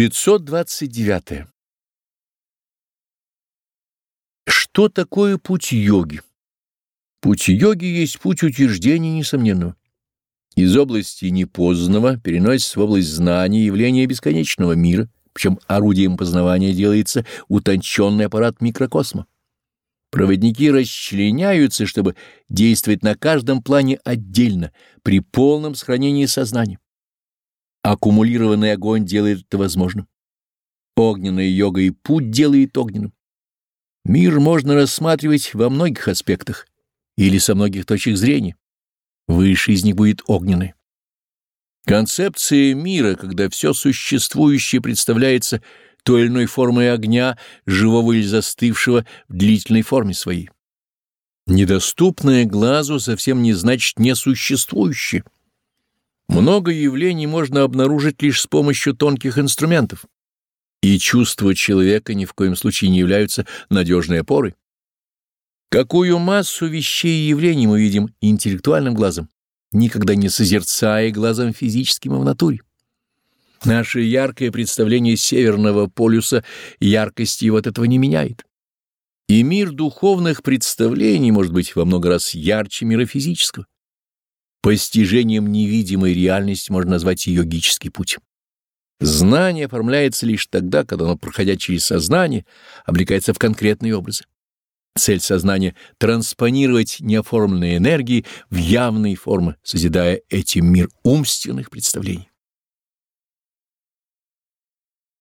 529. Что такое путь йоги? Путь йоги есть путь утверждения несомненного. Из области непознанного переносится в область знания явления бесконечного мира, причем орудием познавания делается утонченный аппарат микрокосма. Проводники расчленяются, чтобы действовать на каждом плане отдельно, при полном сохранении сознания. Аккумулированный огонь делает это возможным. Огненная йога и путь делает огненным. Мир можно рассматривать во многих аспектах или со многих точек зрения. Высший из них будет огненный. Концепция мира, когда все существующее представляется той или иной формой огня, живого или застывшего в длительной форме своей. Недоступное глазу совсем не значит несуществующее. Много явлений можно обнаружить лишь с помощью тонких инструментов, и чувства человека ни в коем случае не являются надежной опорой. Какую массу вещей и явлений мы видим интеллектуальным глазом, никогда не созерцая глазом физическим и в натуре. Наше яркое представление Северного полюса яркости его от этого не меняет. И мир духовных представлений может быть во много раз ярче мира физического. Постижением невидимой реальности можно назвать йогический путь. Знание оформляется лишь тогда, когда оно, проходя через сознание, облекается в конкретные образы. Цель сознания — транспонировать неоформленные энергии в явные формы, созидая этим мир умственных представлений.